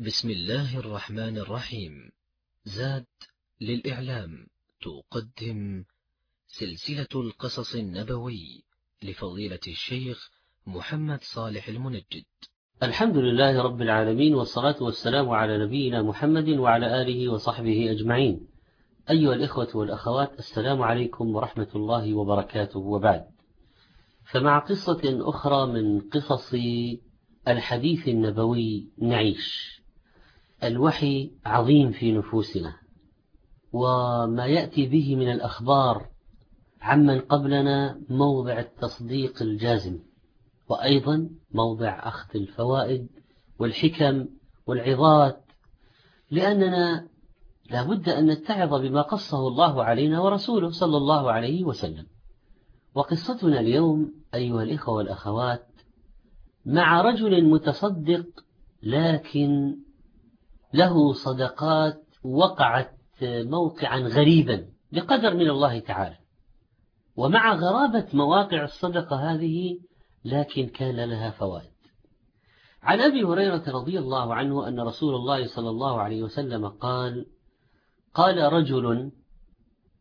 بسم الله الرحمن الرحيم زاد للإعلام تقدم سلسلة القصص النبوي لفضيلة الشيخ محمد صالح المنجد الحمد لله رب العالمين والصلاة والسلام على نبينا محمد وعلى آله وصحبه أجمعين أيها الإخوة والأخوات السلام عليكم ورحمة الله وبركاته وبعد فمع قصة أخرى من قصص الحديث النبوي نعيش الوحي عظيم في نفوسنا وما يأتي به من الأخبار عمن قبلنا موضع التصديق الجازم وأيضا موضع أخذ الفوائد والحكم والعظات لأننا لا بد أن نتعظ بما قصه الله علينا ورسوله صلى الله عليه وسلم. وقصتنا اليوم أيها الإخوة والأخوات مع رجل متصدق لكن له صدقات وقعت موقعا غريبا بقدر من الله تعالى. ومع غرابة مواقع الصدقة هذه لكن كان لها فوائد. عن أبي هريرة رضي الله عنه أن رسول الله صلى الله عليه وسلم قال قال رجل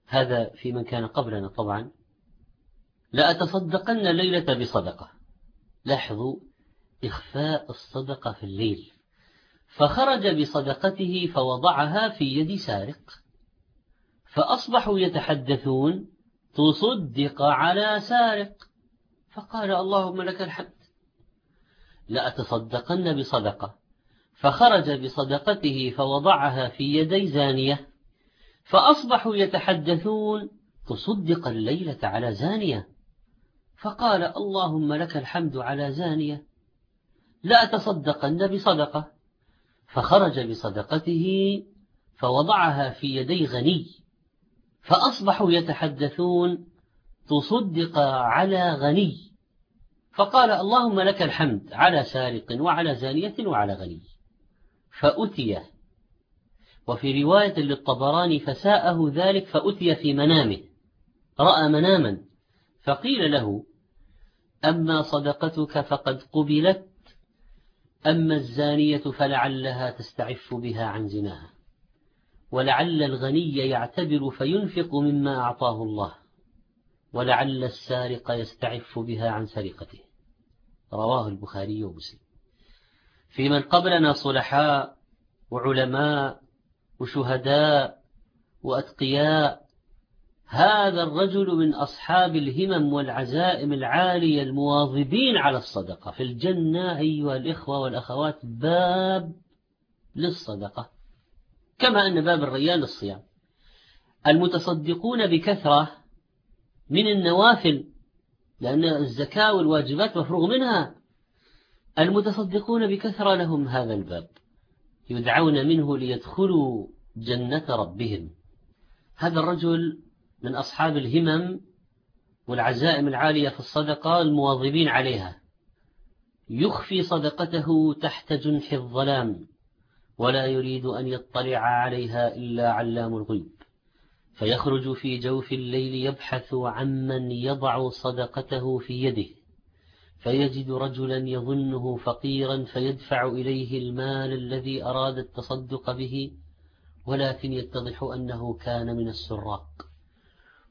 هذا في من كان قبلنا طبعا لأتصدقن الليلة بصدقة. لاحظوا إخفاء الصدقة في الليل. فخرج بصدقته فوضعها في يد سارق. فأصبحوا يتحدثون تصدق على سارق. فقال اللهم لك الحمد. لأتصدقن بصدقة. فخرج بصدقته فوضعها في يدي زانية. فأصبحوا يتحدثون تصدق الليلة على زانية. فقال اللهم لك الحمد على زانية. لأتصدقن بصدقة. فخرج بصدقته فوضعها في يدي غني فأصبحوا يتحدثون تصدق على غني. فقال اللهم لك الحمد على سارق وعلى زانية وعلى غني. فأتي. وفي رواية للطبراني فساءه ذلك فأتي في منامه. رأى مناما فقيل له أما صدقتك فقد قبلت أما الزانية فلعلها تستعف بها عن زناها. ولعل الغني يعتبر فينفق مما أعطاه الله. ولعل السارق يستعف بها عن سرقته. رواه البخاري ومسلم. في من قبلنا صلحاء وعلماء وشهداء وأتقياء هذا الرجل من أصحاب الهمم والعزائم العالية المواظبين على الصدقة. في الجنة أيها الإخوة والأخوات باب للصدقة. كما أن باب الريان للصيام. المتصدقون بكثرة من النوافل لأن الزكاة والواجبات مفروغ منها. المتصدقون بكثرة لهم هذا الباب. يدعون منه ليدخلوا جنة ربهم. هذا الرجل من أصحاب الهمم والعزائم العالية في الصدقة المواظبين عليها. يخفي صدقته تحت جنح الظلام ولا يريد أن يطلع عليها إلا علام الغيب فيخرج في جوف الليل يبحث عمن يضع صدقته في يده. فيجد رجلا يظنه فقيرا فيدفع إليه المال الذي أراد التصدق به ولكن يتضح أنه كان من السراق.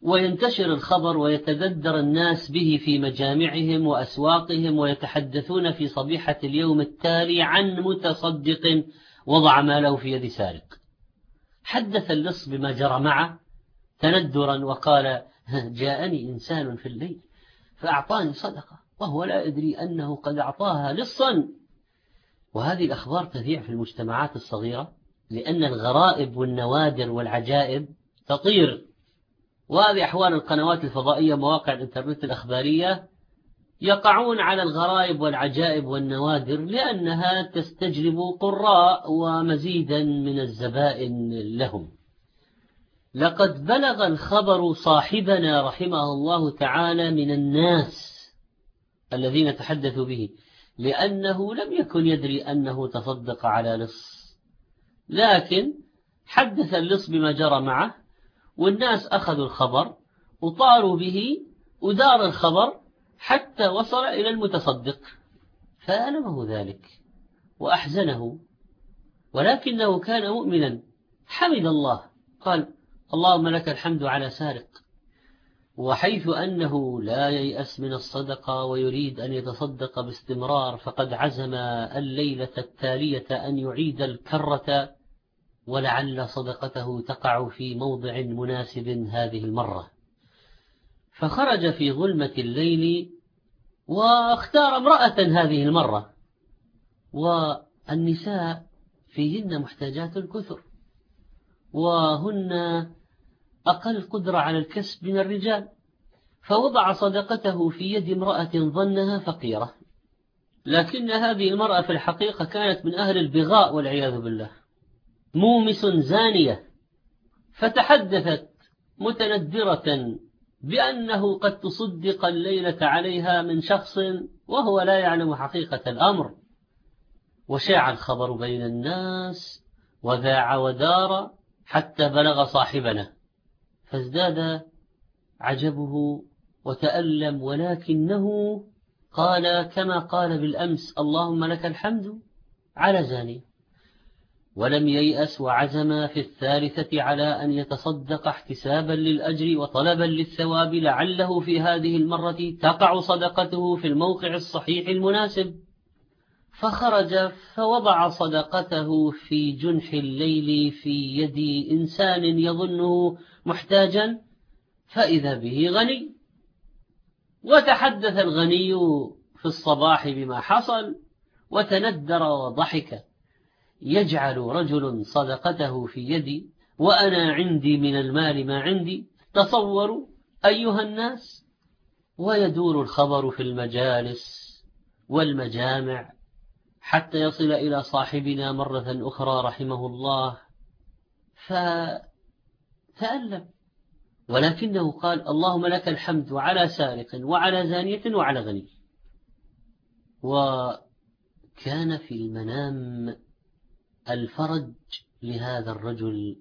وينتشر الخبر ويتددر الناس به في مجامعهم وأسواقهم ويتحدثون في صبيحة اليوم التالي عن متصدق وضع ماله في يد سارق. حدث اللص بما جرى معه تندرا وقال جاءني إنسان في الليل فأعطاني صدقة وهو لا يدري أنه قد أعطاها لصا. وهذه الأخبار تذيع في المجتمعات الصغيرة لأن الغرائب والنوادر والعجائب تطير. وهذه أحوال القنوات الفضائية مواقع الإنترنت الأخبارية يقعون على الغرائب والعجائب والنوادر لأنها تستجلب قراء ومزيدا من الزبائن لهم. لقد بلغ الخبر صاحبنا رحمه الله تعالى من الناس الذين تحدثوا به لأنه لم يكن يدري أنه تصدق على لص لكن حدث اللص بما جرى معه والناس أخذوا الخبر وطاروا به ودار الخبر حتى وصل إلى المتصدق. فألمه ذلك وأحزنه ولكنه كان مؤمنا. حمد الله. قال اللهم لك الحمد على سارق وحيث أنه لا ييأس من الصدقة ويريد أن يتصدق باستمرار فقد عزم الليلة التالية أن يعيد الكرة ولعل صدقته تقع في موضع مناسب هذه المرة. فخرج في ظلمة الليل واختار امرأة هذه المرة والنساء فيهن محتاجات كثر وهن أقل قدرة على الكسب من الرجال. فوضع صدقته في يد امرأة ظنها فقيرة. لكن هذه المرأة في الحقيقة كانت من أهل البغاء والعياذ بالله. مومس زانية فتحدثت متندرة بأنه قد تصدق الليلة عليها من شخص وهو لا يعلم حقيقة الأمر. وشاع الخبر بين الناس وذاع ودار حتى بلغ صاحبنا فازداد عجبه وتألم ولكنه قال كما قال بالأمس اللهم لك الحمد على زاني ولم ييأس وعزم في الثالثة على أن يتصدق احتسابا للأجر وطلبا للثواب لعله في هذه المرة تقع صدقته في الموقع الصحيح المناسب. فخرج فوضع صدقته في جنح الليل في يد إنسان يظنه محتاجا فإذا به غني. وتحدث الغني في الصباح بما حصل وتندر وضحك يجعل رجل صدقته في يدي وأنا عندي من المال ما عندي. تصوروا أيها الناس ويدور الخبر في المجالس والمجامع حتى يصل إلى صاحبنا مرة أخرى رحمه الله. فتألم ولكنه قال اللهم لك الحمد على سارق وعلى زانية وعلى غني. وكان في المنام الفرج لهذا الرجل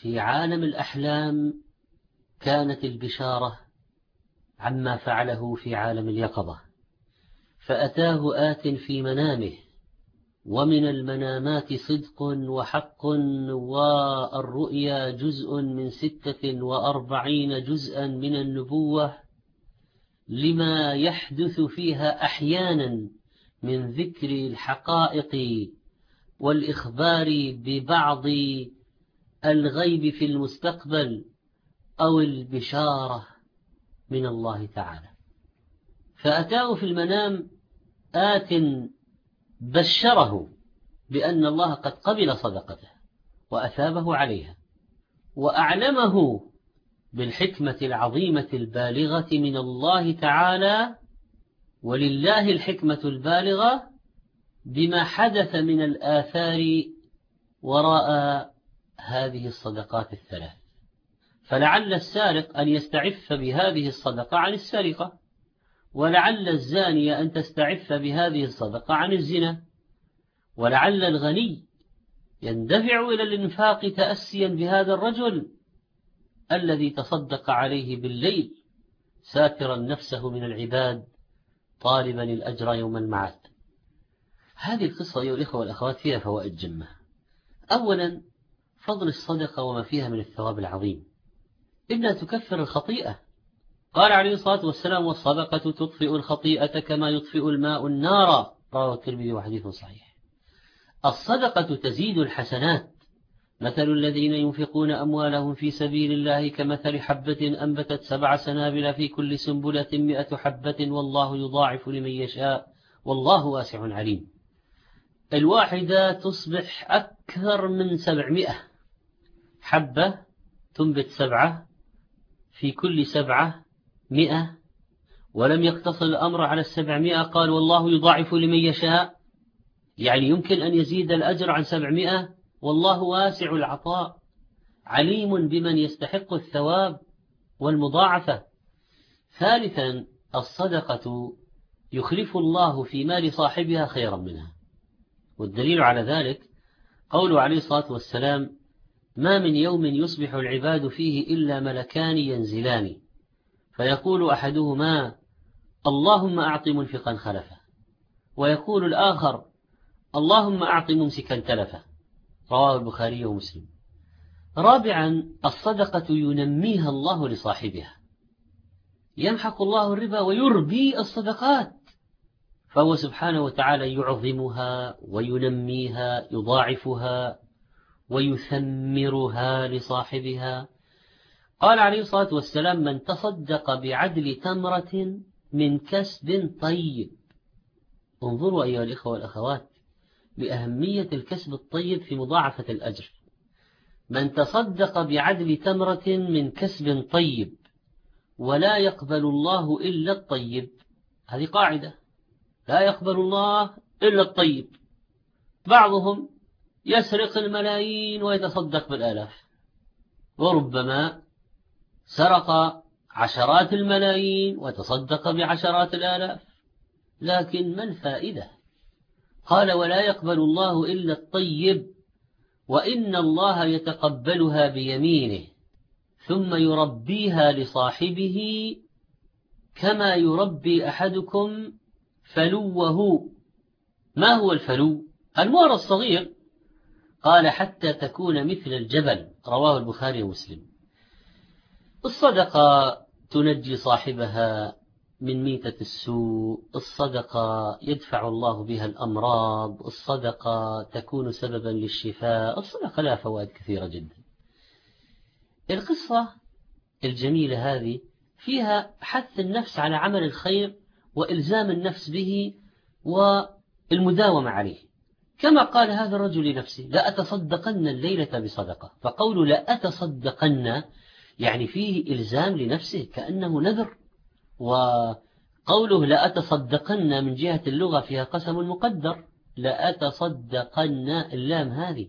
في عالم الأحلام كانت البشارة عما فعله في عالم اليقظة. فأتاه آت في منامه ومن المنامات صدق وحق والرؤيا جزء من ستة وأربعين جزءا من النبوة لما يحدث فيها أحيانا من ذكر الحقائق والإخبار ببعض الغيب في المستقبل أو البشارة من الله تعالى. فأتاه في المنام آت بشره بأن الله قد قبل صدقته وأثابه عليها وأعلمه بالحكمة العظيمة البالغة من الله تعالى ولله الحكمة البالغة بما حدث من الآثار وراء هذه الصدقات الثلاث. فلعل السارق أن يستعف بهذه الصدقة عن السرقة ولعل الزانية أن تستعف بهذه الصدقة عن الزنا ولعل الغني يندفع إلى الإنفاق تأسيا بهذا الرجل الذي تصدق عليه بالليل ساترا نفسه من العباد طالبا الأجر يوم المعاد. هذه القصة أيها الإخوة والأخوات فيها فوائد جمة. أولا فضل الصدقة وما فيها من الثواب العظيم. إنها تكفر الخطيئة. قال عليه الصلاة والسلام والصدقة تطفئ الخطيئة كما يطفئ الماء النار. رواه الترمذي وحديث صحيح. الصدقة تزيد الحسنات. مثل الذين ينفقون أموالهم في سبيل الله كمثل حبة أنبتت سبع سنابل في كل سنبلة مئة حبة والله يضاعف لمن يشاء. والله واسع عليم. الواحدة تصبح أكثر من سبعمائة. حبة تنبت سبعة في كل سبعة مئة. ولم يقتصر الأمر على السبعمائة قال والله يضاعف لمن يشاء. يعني يمكن أن يزيد الأجر عن سبعمائة. والله واسع العطاء. عليم بمن يستحق الثواب والمضاعفة. ثالثا الصدقة يخلف الله في مال صاحبها خيرا منها. والدليل على ذلك قوله عليه الصلاة والسلام ما من يوم يصبح العباد فيه إلا ملكان ينزلان فيقول أحدهما اللهم أعط منفقا خلفه ويقول الآخر اللهم أعط ممسكا تلفه رواه البخاري ومسلم. رابعا الصدقة ينميها الله لصاحبها. يمحق الله الربا ويربي الصدقات. فهو سبحانه وتعالى يعظمها وينميها يضاعفها ويثمرها لصاحبها. قال عليه الصلاة والسلام من تصدق بعدل تمرة من كسب طيب. انظروا أيها الإخوة والأخوات لأهمية الكسب الطيب في مضاعفة الأجر. من تصدق بعدل تمرة من كسب طيب ولا يقبل الله إلا الطيب. هذه قاعدة. لا يقبل الله إلا الطيب. بعضهم يسرق الملايين ويتصدق بالآلاف. وربما سرق عشرات الملايين وتصدق بعشرات الآلاف. لكن ما الفائدة؟ قال ولا يقبل الله إلا الطيب وإن الله يتقبلها بيمينه ثم يربيها لصاحبه كما يربي أحدكم فلوه. ما هو الفلو؟ المور الصغير. قال حتى تكون مثل الجبل رواه البخاري ومسلم. الصدقة تنجي صاحبها من ميتة السوء. الصدقة يدفع الله بها الأمراض. الصدقة تكون سببا للشفاء. الصدقة لها فوائد كثيرة جدا. القصة الجميلة هذه فيها حث النفس على عمل الخير وإلزام النفس به والمداومة عليه. كما قال هذا الرجل لنفسه لا أتصدقن الليلة بصدقة. فقول لا أتصدقن يعني فيه إلزام لنفسه كأنه نذر. وقوله لأتصدقن من جهة اللغة فيها قسم مقدر. لأتصدقن اللام هذه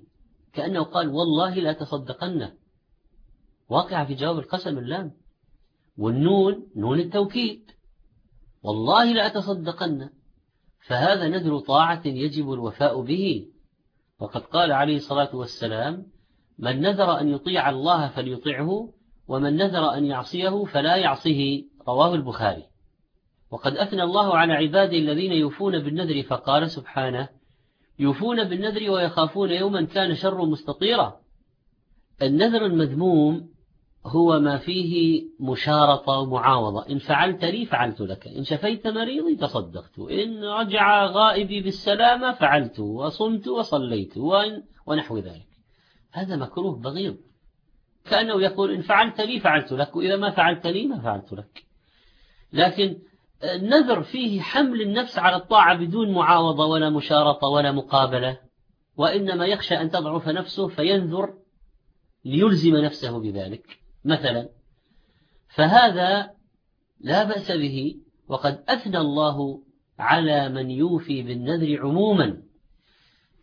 كأنه قال والله لأتصدقن واقع في جواب القسم اللام. والنون نون التوكيد. والله لأتصدقن فهذا نذر طاعة يجب الوفاء به. وقد قال عليه الصلاة والسلام من نذر أن يطيع الله فليطعه ومن نذر أن يعصيه فلا يعصه رواه البخاري. وقد أثنى الله على عباده الذين يوفون بالنذر فقال سبحانه يوفون بالنذر ويخافون يوما كان شر مستطيرا. النذر المذموم هو ما فيه مشارطة ومعاوضة إن فعلت لي فعلت لك. إن شفيت مريضي تصدقت. إن رجع غائبي بالسلامة فعلت. وصمت وصليت. ونحو ذلك. هذا مكروه بغيض. كأنه يقول إن فعلت لي فعلت لك. وإذا ما فعلت لي ما فعلت لك. لكن النذر فيه حمل النفس على الطاعة بدون معاوضة ولا مشارطة ولا مقابلة. وإنما يخشى أن تضعف نفسه فينذر ليلزم نفسه بذلك. مثلا فهذا لا بأس به وقد أثنى الله على من يوفي بالنذر عموما.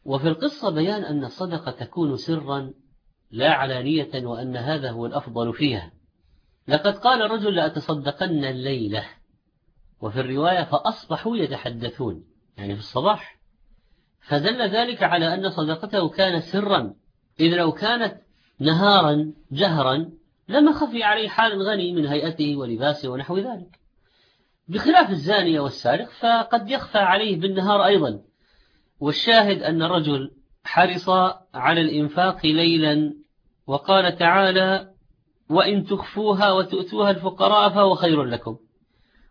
وفي القصة بيان أن الصدقة تكون سرا لا علانية وأن هذا هو الأفضل فيها. لقد قال رجل لأتصدقن الليلة وفي الرواية فأصبحوا يتحدثون يعني في الصباح. فدل ذلك على أن صدقته كانت سرا إذ لو كانت نهارا جهرا لما خفي عليه حال غني من هيئته ولباسه ونحو ذلك. بخلاف الزانية والسارق فقد يخفى عليه بالنهار أيضا. والشاهد أن الرجل حرص على الإنفاق ليلا وقال تعالى وإن تخفوها وتؤتوها الفقراء فهو خير لكم.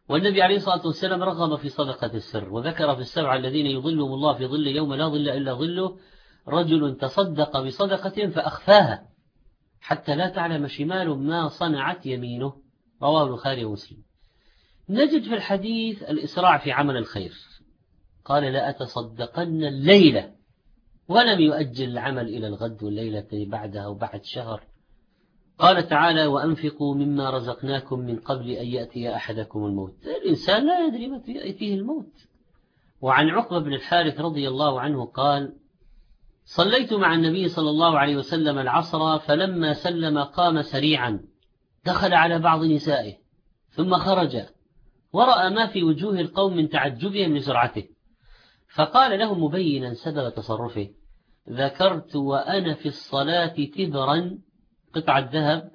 والنبي عليه الصلاة والسلام رغب في صدقة السر وذكر في السبعة الذين يظلهم الله في ظل يوم لا ظل إلا ظله رجل تصدق بصدقة فأخفاها. حتى لا تعلم شمال ما صنعت يمينه. رواه البخاري ومسلم. نجد في الحديث الإسراع في عمل الخير. قال لا أتصدقن الليلة ولم يؤجل العمل إلى الغد والليلة بعدها وبعد شهر. قال تعالى وأنفقوا مما رزقناكم من قبل أن يأتي أحدكم الموت. الإنسان لا يدري متى يأتيه الموت. وعن عقبة بن الحارث رضي الله عنه قال صليت مع النبي صلى الله عليه وسلم العصر فلما سلم قام سريعا. دخل على بعض نسائه ثم خرج. ورأى ما في وجوه القوم من تعجبهم لسرعته فقال لهم مبينا سبب تصرفه. ذكرت وأنا في الصلاة تبرا قطعة ذهب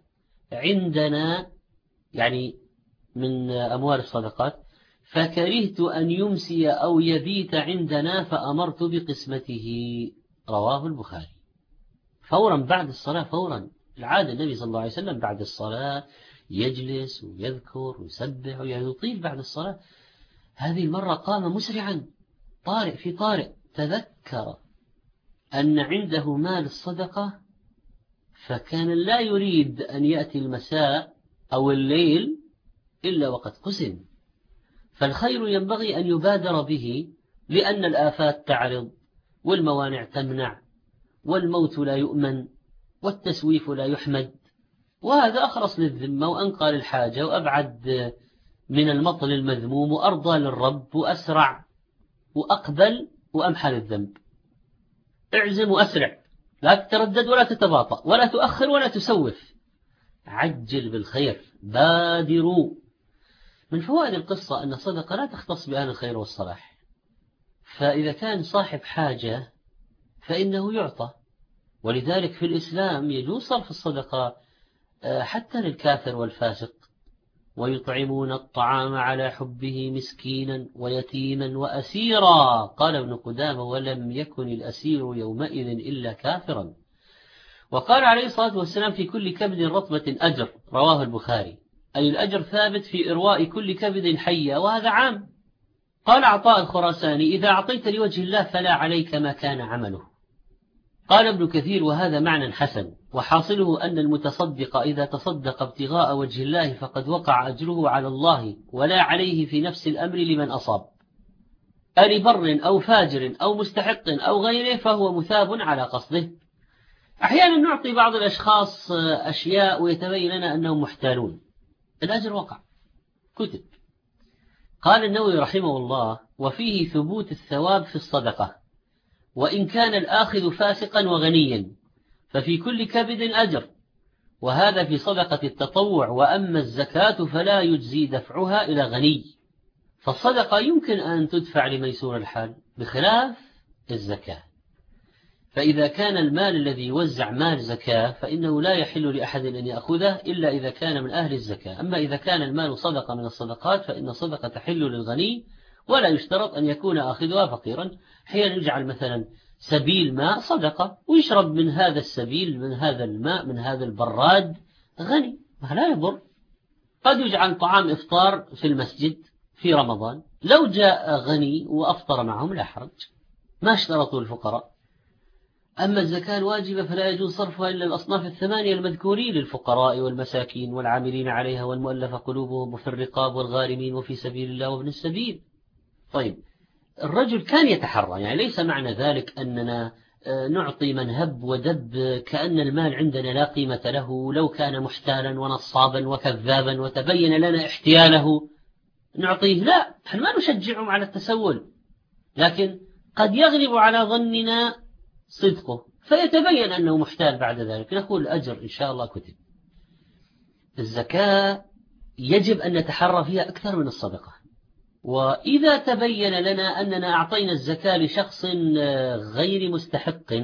عندنا يعني من أموال الصدقات فكرهت أن يمسي أو يبيت عندنا فأمرت بقسمته. رواه البخاري. فورا بعد الصلاة فورا العادة النبي صلى الله عليه وسلم بعد الصلاة يجلس ويذكر ويسبح ويطيل بعد الصلاة. هذه المرة قام مسرعا طارئ في طارئ. تذكر أن عنده مال الصدقة فكان لا يريد أن يأتي المساء أو الليل إلا وقد قسم. فالخير ينبغي أن يبادر به لأن الآفات تعرض. والموانع تمنع والموت لا يؤمن والتسويف لا يحمد. وهذا أخرص للذمة وأنقى للحاجة وأبعد من المطل المذموم وأرضى للرب وأسرع وأقبل وأمحى للذنب. اعزم وأسرع لا تتردد ولا تتباطأ ولا تؤخر ولا تسوف. عجل بالخير بادروا. من فوائد القصة أن الصدقة لا تختص بأهل الخير والصلاح. فإذا كان صاحب حاجة فإنه يعطى. ولذلك في الإسلام يجوز صرف الصدقة آه، حتى للكافر والفاسق. ويطعمون الطعام على حبه مسكينا ويتيما وأسيرا. قال ابن قدامة ولم يكن الأسير يومئذ إلا كافرا. وقال عليه الصلاة والسلام في كل كبد رطبة أجر رواه البخاري. أي الأجر ثابت في إرواء كل كبد حية وهذا عام. قال عطاء الخراساني إذا أعطيت لوجه الله فلا عليك ما كان عمله. قال ابن كثير وهذا معنى حسن وحاصله أن المتصدق إذا تصدق ابتغاء وجه الله فقد وقع أجره على الله ولا عليه في نفس الأمر لمن أصاب. بر أو فاجر أو مستحق أو غيره فهو مثاب على قصده. أحيانا نعطي بعض الأشخاص أشياء ويتبين لنا أنهم محتالون. الأجر وقع. كتب. قال النووي رحمه الله وفيه ثبوت الثواب في الصدقة وإن كان الآخذ فاسقا وغنيا ففي كل كبد أجر وهذا في صدقة التطوع وأما الزكاة فلا يجزي دفعها إلى غني. فالصدقة يمكن أن تدفع لميسور الحال بخلاف الزكاة. فإذا كان المال الذي يوزع مال زكاة فإنه لا يحل لأحد أن يأخذه إلا إذا كان من أهل الزكاة. أما إذا كان المال صدقة من الصدقات فإن الصدقة تحل للغني ولا يشترط أن يكون آخذها فقيرا. حين يجعل مثلا سبيل ماء صدقة. ويشرب من هذا السبيل من هذا الماء من هذا البراد غني. لا يضر. قد يجعل طعام إفطار في المسجد في رمضان. لو جاء غني وأفطر معهم لا حرج. ما اشترطوا الفقراء. أما الزكاة الواجبة فلا يجوز صرفها إلا الأصناف الثمانية المذكورين للفقراء والمساكين والعاملين عليها والمؤلف قلوبهم وفي الرقاب والغارمين وفي سبيل الله وابن السبيل. طيب الرجل كان يتحرى يعني ليس معنى ذلك أننا آه، نعطي من هب ودب كأن المال عندنا لا قيمة له لو كان محتالا ونصابا وكذابا وتبين لنا احتياله نعطيه. لا نحن ما نشجعهم على التسول لكن قد يغلب على ظننا صدقه. فيتبين أنه محتال بعد ذلك. نقول الأجر إن شاء الله كتب. الزكاة يجب أن نتحرى فيها أكثر من الصدقة. وإذا تبين لنا أننا أعطينا الزكاة لشخص غير مستحق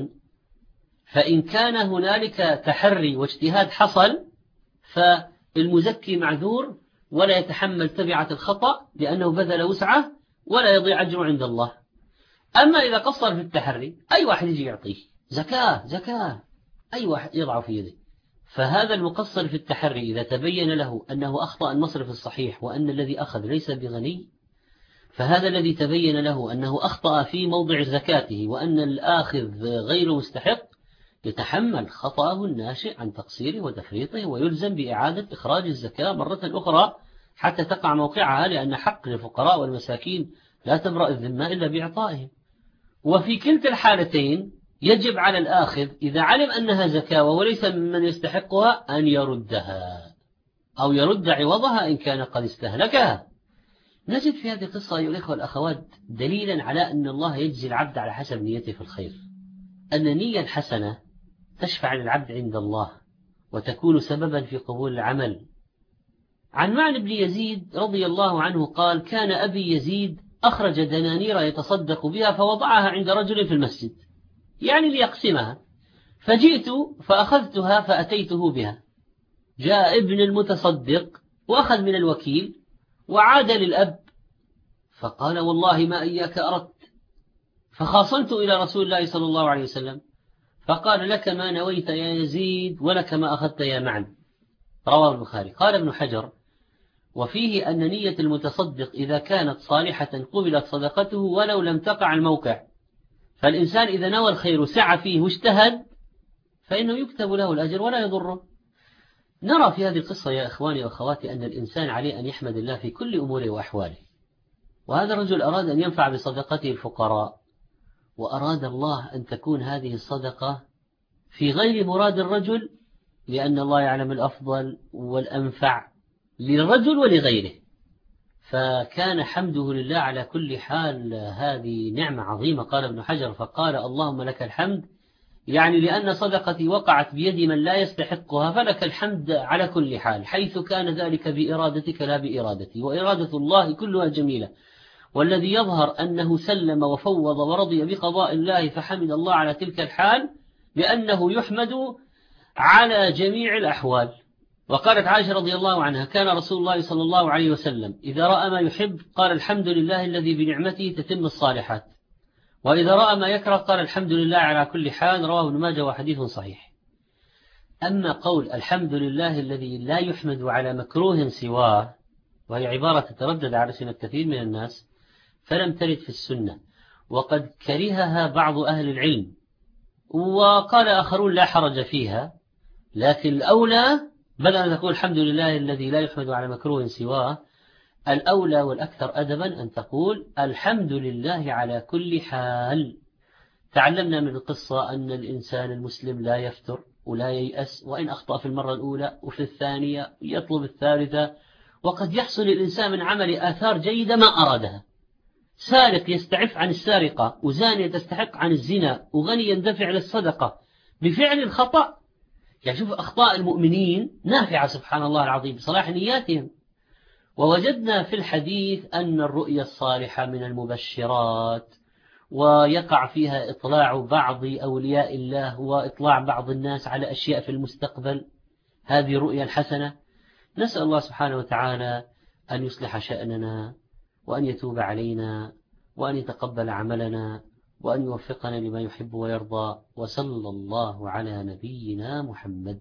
فإن كان هنالك تحري واجتهاد حصل فالمزكي معذور ولا يتحمل تبعة الخطأ لأنه بذل وسعة ولا يضيع أجره عند الله. أما إذا قصر في التحري أي واحد يجي يعطيه زكاة زكاة. أي واحد يضع في يده. فهذا المقصر في التحري إذا تبين له أنه أخطأ المصرف الصحيح وأن الذي أخذ ليس بغني فهذا الذي تبين له أنه أخطأ في موضع زكاته وأن الآخذ غير مستحق يتحمل خطأه الناشئ عن تقصيره وتفريطه ويلزم بإعادة إخراج الزكاة مرة أخرى حتى تقع موقعها لأن حق للفقراء والمساكين لا تبرأ الذمة إلا بإعطائهم. وفي كلتا الحالتين يجب على الآخذ إذا علم أنها زكاة وليس ممن يستحقها أن يردها أو يرد عوضها إن كان قد استهلكها. نجد في هذه القصة أيها الإخوة والأخوات دليلا على أن الله يجزي العبد على حسب نيته في الخير. أن النية الحسنة تشفع للعبد عند الله وتكون سببا في قبول العمل. عن معنى بن يزيد رضي الله عنه قال كان أبي يزيد أخرج دنانير يتصدق بها فوضعها عند رجل في المسجد يعني ليقسمها. فجئت فأخذتها فأتيته بها. جاء ابن المتصدق وأخذ من الوكيل وعاد للأب. فقال والله ما إياك أردت. فخاصمت إلى رسول الله صلى الله عليه وسلم. فقال لك ما نويت يا يزيد ولك ما أخذت يا معن. رواه البخاري. قال ابن حجر وفيه أن نية المتصدق إذا كانت صالحة قبلت صدقته ولو لم تقع الموقع. فالإنسان إذا نوى الخير سعى فيه واجتهد فإنه يكتب له الأجر ولا يضره. نرى في هذه القصة يا إخواني وأخواتي أن الإنسان عليه أن يحمد الله في كل أموره وأحواله. وهذا الرجل أراد أن ينفع بصدقته الفقراء وأراد الله أن تكون هذه الصدقة في غير مراد الرجل لأن الله يعلم الأفضل والأنفع. للرجل ولغيره. فكان حمده لله على كل حال هذه نعمة عظيمة. قال ابن حجر فقال اللهم لك الحمد. يعني لأن صدقتي وقعت بيد من لا يستحقها فلك الحمد على كل حال حيث كان ذلك بإرادتك لا بإرادتي. وإرادة الله كلها جميلة. والذي يظهر أنه سلم وفوض ورضي بقضاء الله فحمد الله على تلك الحال لأنه يحمد على جميع الأحوال. وقالت عائشة رضي الله عنها كان رسول الله صلى الله عليه وسلم إذا رأى ما يحب قال الحمد لله الذي بنعمته تتم الصالحات. وإذا رأى ما يكره قال الحمد لله على كل حال رواه ابن ماجه وحديث صحيح. أما قول الحمد لله الذي لا يحمد على مكروه سواه وهي عبارة تتردد على سنة كثير من الناس فلم ترد في السنة. وقد كرهها بعض أهل العلم وقال آخرون لا حرج فيها لكن الأولى بدل أن تقول الحمد لله الذي لا يحمد على مكروه سواه الأولى والأكثر أدبا أن تقول الحمد لله على كل حال. تعلمنا من القصة أن الإنسان المسلم لا يفتر ولا ييأس وإن أخطأ في المرة الأولى وفي الثانية يطلب الثالثة وقد يحصل الإنسان من عمل آثار جيدة ما أرادها. سارق يستعف عن السارقة وزانية تستحق عن الزنا وغني يندفع للصدقة. بفعل الخطأ يعني شوف أخطاء المؤمنين نافعة سبحان الله العظيم بصلاح نياتهم. ووجدنا في الحديث أن الرؤيا الصالحة من المبشرات ويقع فيها إطلاع بعض أولياء الله وإطلاع بعض الناس على أشياء في المستقبل. هذه رؤيا الحسنة. نسأل الله سبحانه وتعالى أن يصلح شأننا وأن يتوب علينا وأن يتقبل عملنا وأن يوفقنا لما يحب ويرضى وصلى الله على نبينا محمد.